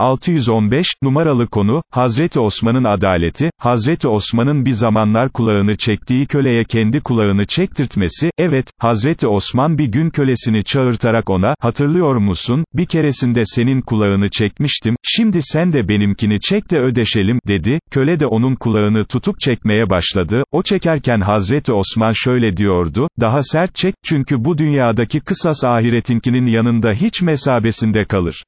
615, numaralı konu, Hazreti Osman'ın adaleti, Hazreti Osman'ın bir zamanlar kulağını çektiği köleye kendi kulağını çektirtmesi, evet, Hazreti Osman bir gün kölesini çağırtarak ona, hatırlıyor musun, bir keresinde senin kulağını çekmiştim, şimdi sen de benimkini çek de ödeşelim, dedi, köle de onun kulağını tutup çekmeye başladı, o çekerken Hazreti Osman şöyle diyordu, daha sert çek, çünkü bu dünyadaki kısas ahiretinkinin yanında hiç mesabesinde kalır.